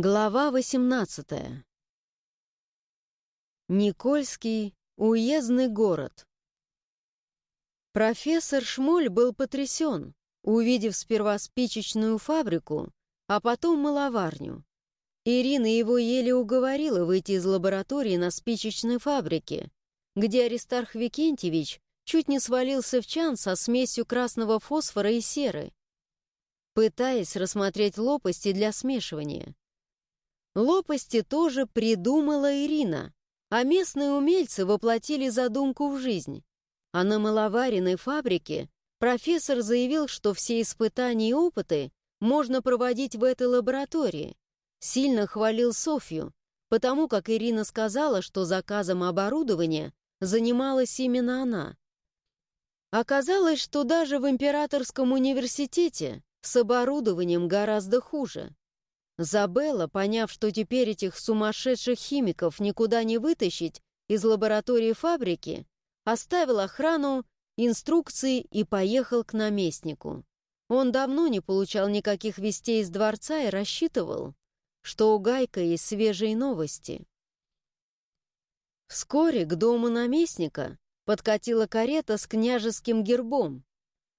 Глава 18. Никольский уездный город. Профессор Шмоль был потрясен, увидев сперва спичечную фабрику, а потом маловарню. Ирина его еле уговорила выйти из лаборатории на спичечной фабрике, где Аристарх Викентьевич чуть не свалился в чан со смесью красного фосфора и серы, пытаясь рассмотреть лопасти для смешивания. Лопасти тоже придумала Ирина, а местные умельцы воплотили задумку в жизнь. А на маловаренной фабрике профессор заявил, что все испытания и опыты можно проводить в этой лаборатории. Сильно хвалил Софью, потому как Ирина сказала, что заказом оборудования занималась именно она. Оказалось, что даже в Императорском университете с оборудованием гораздо хуже. Забелла, поняв, что теперь этих сумасшедших химиков никуда не вытащить из лаборатории фабрики, оставил охрану, инструкции и поехал к наместнику. Он давно не получал никаких вестей из дворца и рассчитывал, что у Гайка есть свежие новости. Вскоре к дому наместника подкатила карета с княжеским гербом.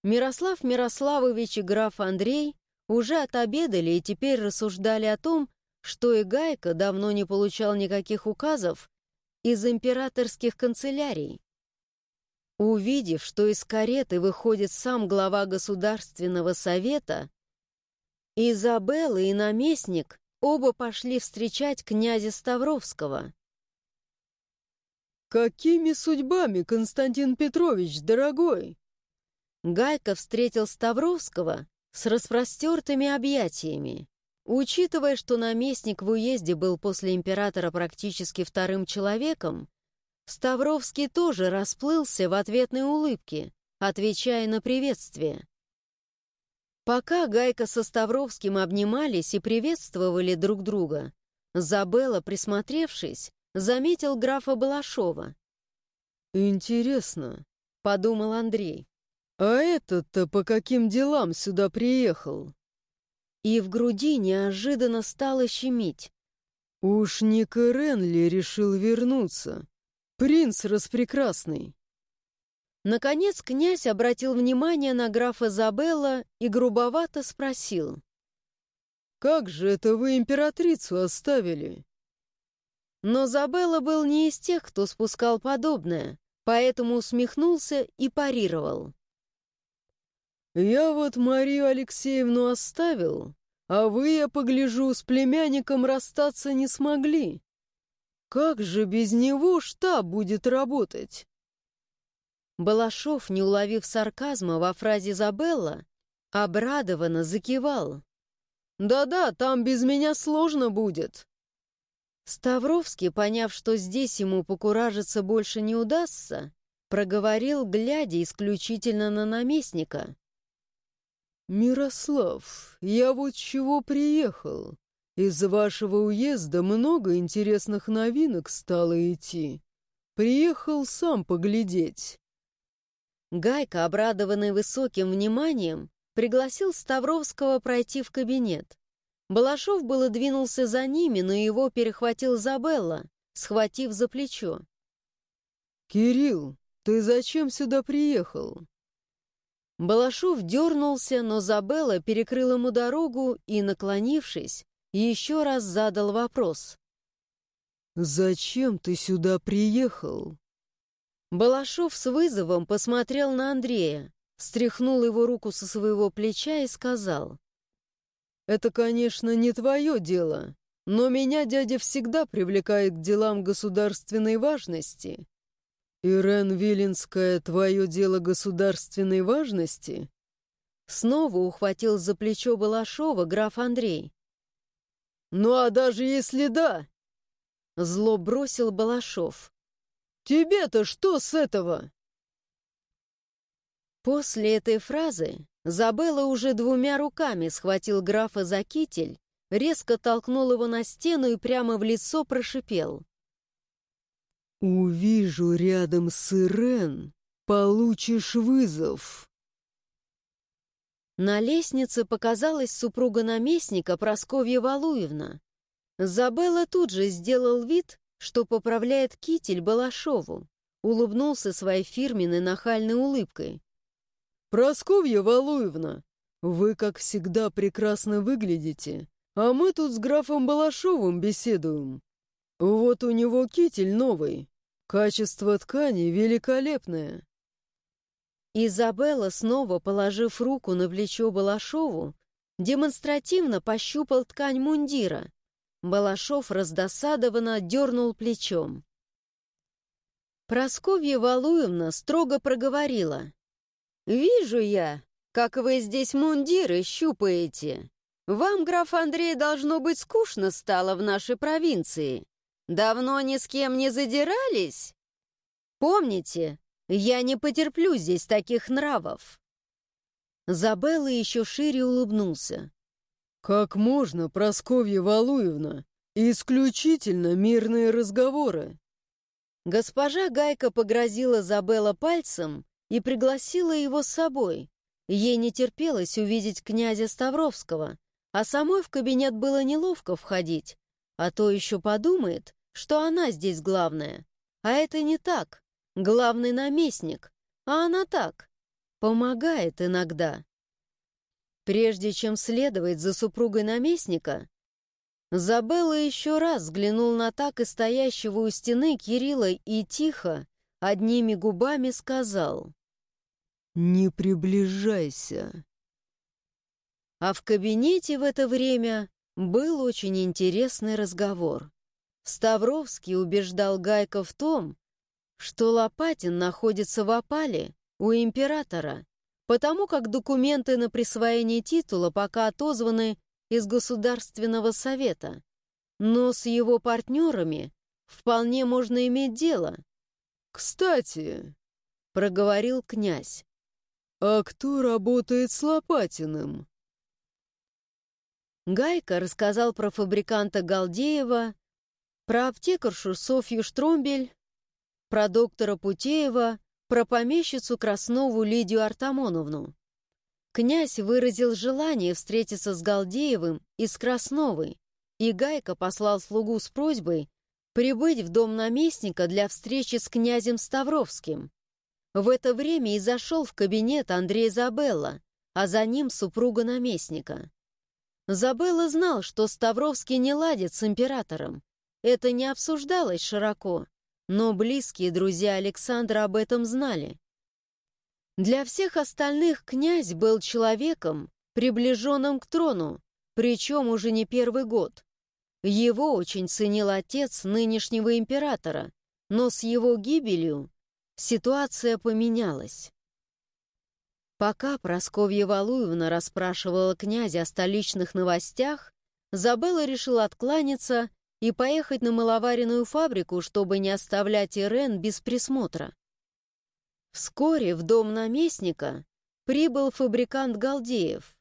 Мирослав Мирославович и граф Андрей уже отобедали и теперь рассуждали о том, что и Гайка давно не получал никаких указов из императорских канцелярий. Увидев, что из кареты выходит сам глава Государственного совета, Изабелла и наместник оба пошли встречать князя Ставровского. «Какими судьбами, Константин Петрович, дорогой?» Гайка встретил Ставровского с распростертыми объятиями. Учитывая, что наместник в уезде был после императора практически вторым человеком, Ставровский тоже расплылся в ответной улыбке, отвечая на приветствие. Пока Гайка со Ставровским обнимались и приветствовали друг друга, Забелла, присмотревшись, заметил графа Балашова. «Интересно», — подумал Андрей. «А этот-то по каким делам сюда приехал?» И в груди неожиданно стало щемить. «Уж не Кэрен ли решил вернуться? Принц распрекрасный!» Наконец князь обратил внимание на графа Забелла и грубовато спросил. «Как же это вы императрицу оставили?» Но Забелла был не из тех, кто спускал подобное, поэтому усмехнулся и парировал. «Я вот Марию Алексеевну оставил, а вы, я погляжу, с племянником расстаться не смогли. Как же без него штаб будет работать?» Балашов, не уловив сарказма во фразе Забелла, обрадованно закивал. «Да-да, там без меня сложно будет». Ставровский, поняв, что здесь ему покуражиться больше не удастся, проговорил, глядя исключительно на наместника. «Мирослав, я вот чего приехал. Из вашего уезда много интересных новинок стало идти. Приехал сам поглядеть». Гайка, обрадованный высоким вниманием, пригласил Ставровского пройти в кабинет. Балашов было двинулся за ними, но его перехватил Забелла, схватив за плечо. «Кирилл, ты зачем сюда приехал?» Балашов дернулся, но Забелла перекрыл ему дорогу и, наклонившись, еще раз задал вопрос. «Зачем ты сюда приехал?» Балашов с вызовом посмотрел на Андрея, стряхнул его руку со своего плеча и сказал. «Это, конечно, не твое дело, но меня дядя всегда привлекает к делам государственной важности. «Ирен Виленская, твое дело государственной важности?» Снова ухватил за плечо Балашова граф Андрей. «Ну а даже если да?» Зло бросил Балашов. «Тебе-то что с этого?» После этой фразы Забелла уже двумя руками схватил графа за китель, резко толкнул его на стену и прямо в лицо прошипел. «Увижу рядом с Ирен, получишь вызов». На лестнице показалась супруга наместника Просковья Валуевна. Забелла тут же сделал вид, что поправляет китель Балашову, улыбнулся своей фирменной нахальной улыбкой. «Просковья Валуевна, вы, как всегда, прекрасно выглядите, а мы тут с графом Балашовым беседуем. Вот у него китель новый, качество ткани великолепное». Изабелла, снова положив руку на плечо Балашову, демонстративно пощупал ткань мундира. Балашов раздосадованно дернул плечом. Просковья Валуевна строго проговорила. «Вижу я, как вы здесь мундиры щупаете. Вам, граф Андрей, должно быть скучно стало в нашей провинции. Давно ни с кем не задирались? Помните, я не потерплю здесь таких нравов. Забелла еще шире улыбнулся. «Как можно, Просковья Валуевна? Исключительно мирные разговоры!» Госпожа Гайка погрозила Забелла пальцем и пригласила его с собой. Ей не терпелось увидеть князя Ставровского, а самой в кабинет было неловко входить, а то еще подумает, что она здесь главная. А это не так главный наместник, а она так, помогает иногда. Прежде чем следовать за супругой наместника, Забелла еще раз взглянул на так и стоящего у стены Кирилла и тихо, одними губами сказал «Не приближайся». А в кабинете в это время был очень интересный разговор. Ставровский убеждал Гайка в том, что Лопатин находится в опале у императора, потому как документы на присвоение титула пока отозваны из Государственного совета. Но с его партнерами вполне можно иметь дело. «Кстати», — проговорил князь, «а кто работает с Лопатиным?» Гайка рассказал про фабриканта Галдеева, про аптекаршу Софью Штромбель про доктора Путеева, про помещицу Краснову Лидию Артамоновну. Князь выразил желание встретиться с Галдеевым и с Красновой, и Гайка послал слугу с просьбой прибыть в дом наместника для встречи с князем Ставровским. В это время и зашел в кабинет Андрей Забелла, а за ним супруга наместника. Забелла знал, что Ставровский не ладит с императором. Это не обсуждалось широко, но близкие друзья Александра об этом знали. Для всех остальных князь был человеком, приближенным к трону, причем уже не первый год. Его очень ценил отец нынешнего императора, но с его гибелью ситуация поменялась. Пока Просковья Валуевна расспрашивала князя о столичных новостях, Забелла решила откланяться и поехать на маловаренную фабрику, чтобы не оставлять Ирен без присмотра. Вскоре в дом наместника прибыл фабрикант Галдеев.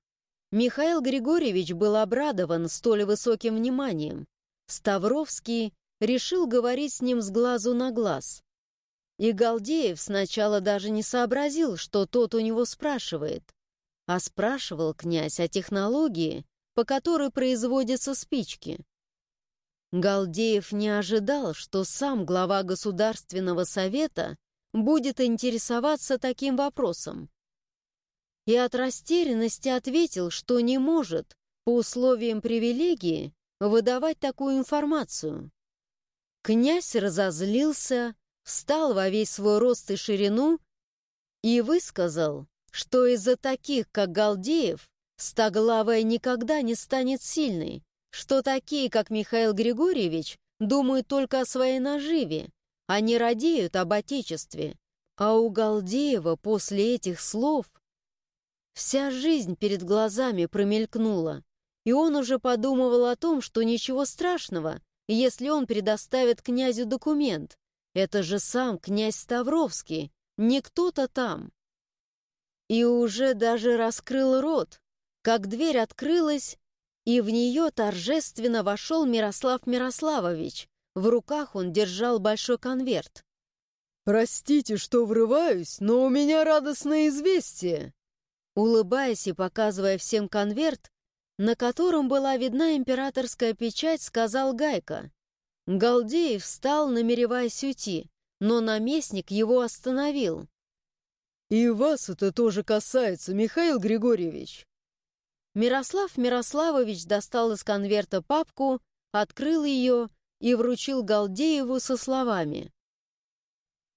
Михаил Григорьевич был обрадован столь высоким вниманием. Ставровский решил говорить с ним с глазу на глаз. И Галдеев сначала даже не сообразил, что тот у него спрашивает. А спрашивал князь о технологии, по которой производятся спички. Галдеев не ожидал, что сам глава Государственного совета будет интересоваться таким вопросом. И от растерянности ответил, что не может, по условиям привилегии, выдавать такую информацию. Князь разозлился, встал во весь свой рост и ширину и высказал, что из-за таких, как Галдеев, Стоглавая никогда не станет сильной, что такие, как Михаил Григорьевич, думают только о своей наживе, а не радеют об Отечестве. А у Галдеева после этих слов вся жизнь перед глазами промелькнула, и он уже подумывал о том, что ничего страшного, если он предоставит князю документ. Это же сам князь Ставровский, не кто-то там. И уже даже раскрыл рот, как дверь открылась, и в нее торжественно вошел Мирослав Мирославович. В руках он держал большой конверт. «Простите, что врываюсь, но у меня радостное известие!» Улыбаясь и показывая всем конверт, на котором была видна императорская печать, сказал Гайка. Галдеев встал, намереваясь уйти, но наместник его остановил. «И вас это тоже касается, Михаил Григорьевич!» Мирослав Мирославович достал из конверта папку, открыл ее и вручил Галдееву со словами.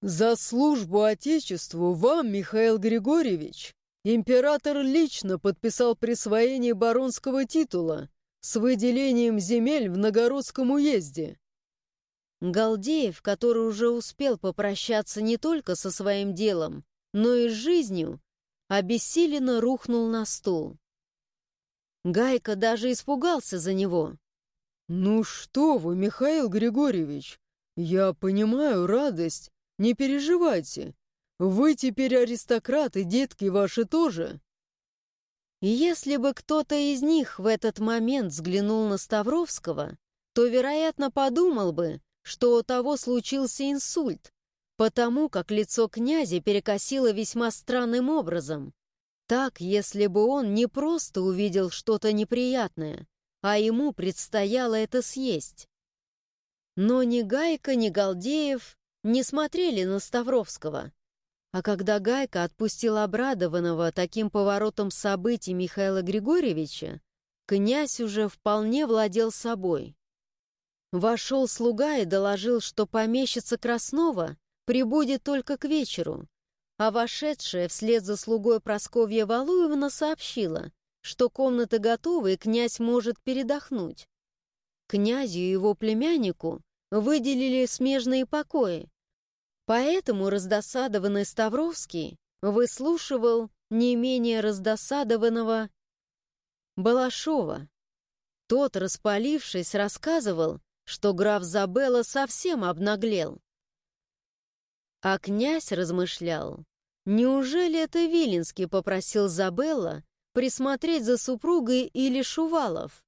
«За службу Отечеству вам, Михаил Григорьевич, император лично подписал присвоение баронского титула с выделением земель в Новгородском уезде». Галдеев, который уже успел попрощаться не только со своим делом, но и с жизнью, обессиленно рухнул на стул. Гайка даже испугался за него. «Ну что вы, Михаил Григорьевич, я понимаю радость, не переживайте. Вы теперь аристократ, и детки ваши тоже». Если бы кто-то из них в этот момент взглянул на Ставровского, то, вероятно, подумал бы, что у того случился инсульт, потому как лицо князя перекосило весьма странным образом. Так, если бы он не просто увидел что-то неприятное, а ему предстояло это съесть. Но ни Гайка, ни Галдеев не смотрели на Ставровского. А когда Гайка отпустил обрадованного таким поворотом событий Михаила Григорьевича, князь уже вполне владел собой. Вошел слуга и доложил, что помещица Краснова прибудет только к вечеру, а вошедшая вслед за слугой Просковья Валуевна сообщила, что комнаты готовы и князь может передохнуть. Князю и его племяннику выделили смежные покои, поэтому раздосадованный Ставровский выслушивал не менее раздосадованного Балашова. Тот, распалившись, рассказывал, что граф Забелла совсем обнаглел. А князь размышлял, неужели это Виленский попросил Забелла присмотреть за супругой или Шувалов?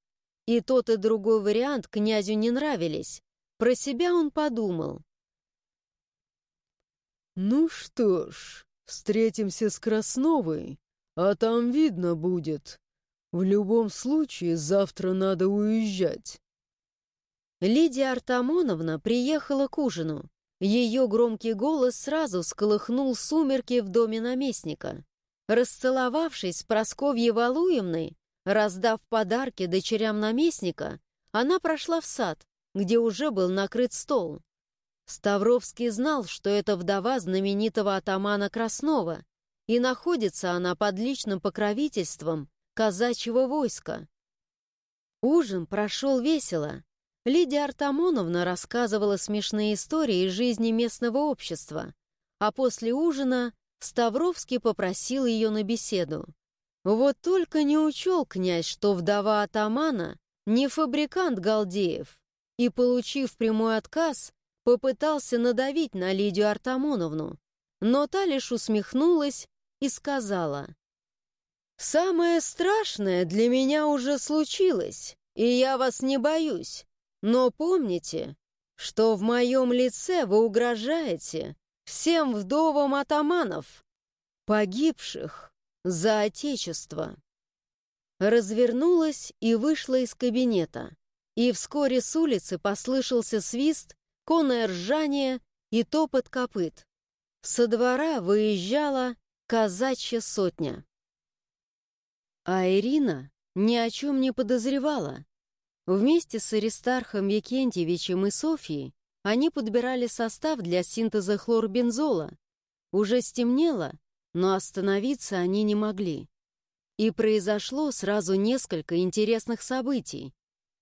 И тот, и другой вариант князю не нравились. Про себя он подумал. «Ну что ж, встретимся с Красновой, а там видно будет. В любом случае, завтра надо уезжать». Лидия Артамоновна приехала к ужину. Ее громкий голос сразу сколыхнул сумерки в доме наместника. Расцеловавшись с Просковьей Валуевной, раздав подарки дочерям наместника, она прошла в сад, где уже был накрыт стол. Ставровский знал, что это вдова знаменитого атамана Краснова, и находится она под личным покровительством казачьего войска. Ужин прошел весело. Лидия Артамоновна рассказывала смешные истории из жизни местного общества, а после ужина Ставровский попросил ее на беседу. Вот только не учел князь, что вдова атамана не фабрикант Галдеев, и, получив прямой отказ, попытался надавить на Лидию Артамоновну, но та лишь усмехнулась и сказала, «Самое страшное для меня уже случилось, и я вас не боюсь. Но помните, что в моем лице вы угрожаете всем вдовам атаманов, погибших за Отечество. Развернулась и вышла из кабинета, и вскоре с улицы послышался свист, конное ржание и топот копыт. Со двора выезжала казачья сотня. А Ирина ни о чем не подозревала. Вместе с Аристархом Викентьевичем и Софией они подбирали состав для синтеза хлорбензола. Уже стемнело, но остановиться они не могли. И произошло сразу несколько интересных событий.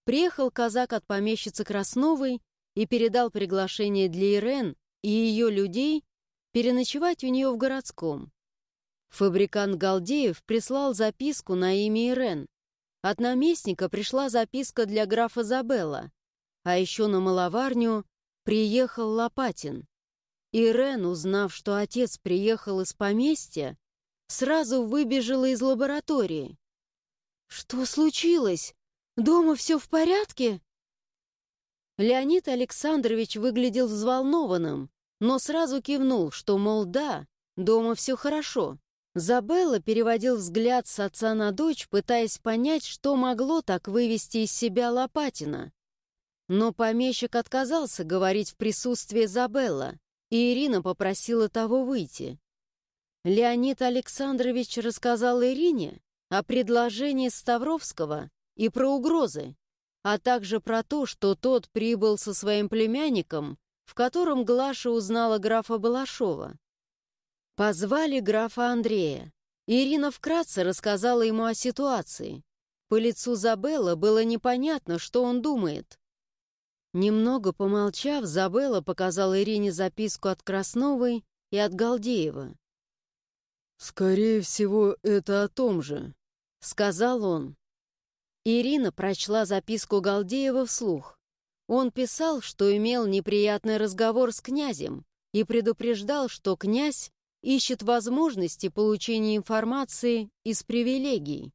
Приехал казак от помещицы Красновой и передал приглашение для Ирен и ее людей переночевать у нее в городском. Фабрикант Галдеев прислал записку на имя Ирен, от наместника пришла записка для графа Забелла, а еще на маловарню приехал Лопатин. Ирен, узнав, что отец приехал из поместья, сразу выбежала из лаборатории. «Что случилось? Дома все в порядке?» Леонид Александрович выглядел взволнованным, но сразу кивнул, что, мол, да, дома все хорошо, Забелла переводил взгляд с отца на дочь, пытаясь понять, что могло так вывести из себя Лопатина. Но помещик отказался говорить в присутствии Забелла, и Ирина попросила того выйти. Леонид Александрович рассказал Ирине о предложении Ставровского и про угрозы, а также про то, что тот прибыл со своим племянником, в котором Глаша узнала графа Балашова. Позвали графа Андрея. Ирина вкратце рассказала ему о ситуации. По лицу Забелла было непонятно, что он думает. Немного помолчав, Забелла показала Ирине записку от Красновой и от Галдеева. «Скорее всего, это о том же», — сказал он. Ирина прочла записку Галдеева вслух. Он писал, что имел неприятный разговор с князем и предупреждал, что князь ищет возможности получения информации из привилегий.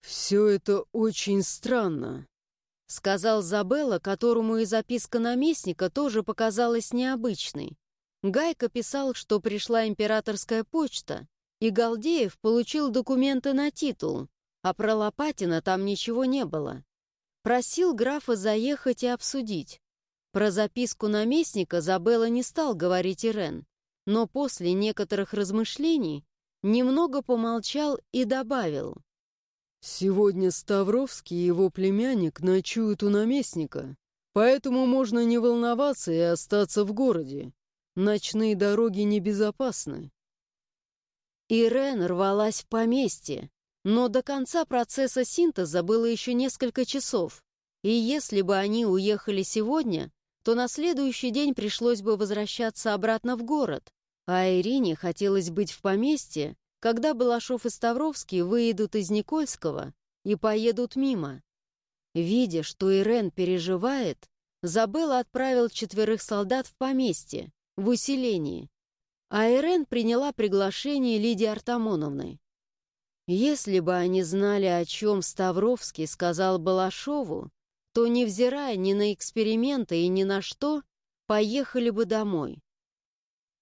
«Все это очень странно», — сказал Забелла, которому и записка наместника тоже показалась необычной. Гайка писал, что пришла императорская почта, и Галдеев получил документы на титул, а про Лопатина там ничего не было. Просил графа заехать и обсудить. Про записку наместника Забелла не стал говорить Ирен, но после некоторых размышлений немного помолчал и добавил. «Сегодня Ставровский и его племянник ночуют у наместника, поэтому можно не волноваться и остаться в городе. Ночные дороги небезопасны». Ирен рвалась в поместье, но до конца процесса синтеза было еще несколько часов, и если бы они уехали сегодня, то на следующий день пришлось бы возвращаться обратно в город, а Ирине хотелось быть в поместье, когда Балашов и Ставровский выйдут из Никольского и поедут мимо. Видя, что Ирен переживает, Забелла отправил четверых солдат в поместье, в усилении, а Ирен приняла приглашение Лидии Артамоновны. Если бы они знали, о чем Ставровский сказал Балашову, то, невзирая ни на эксперименты и ни на что, поехали бы домой.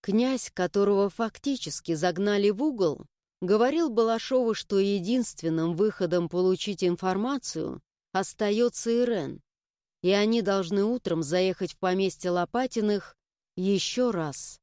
Князь, которого фактически загнали в угол, говорил Балашову, что единственным выходом получить информацию остается Ирен, и они должны утром заехать в поместье Лопатиных еще раз.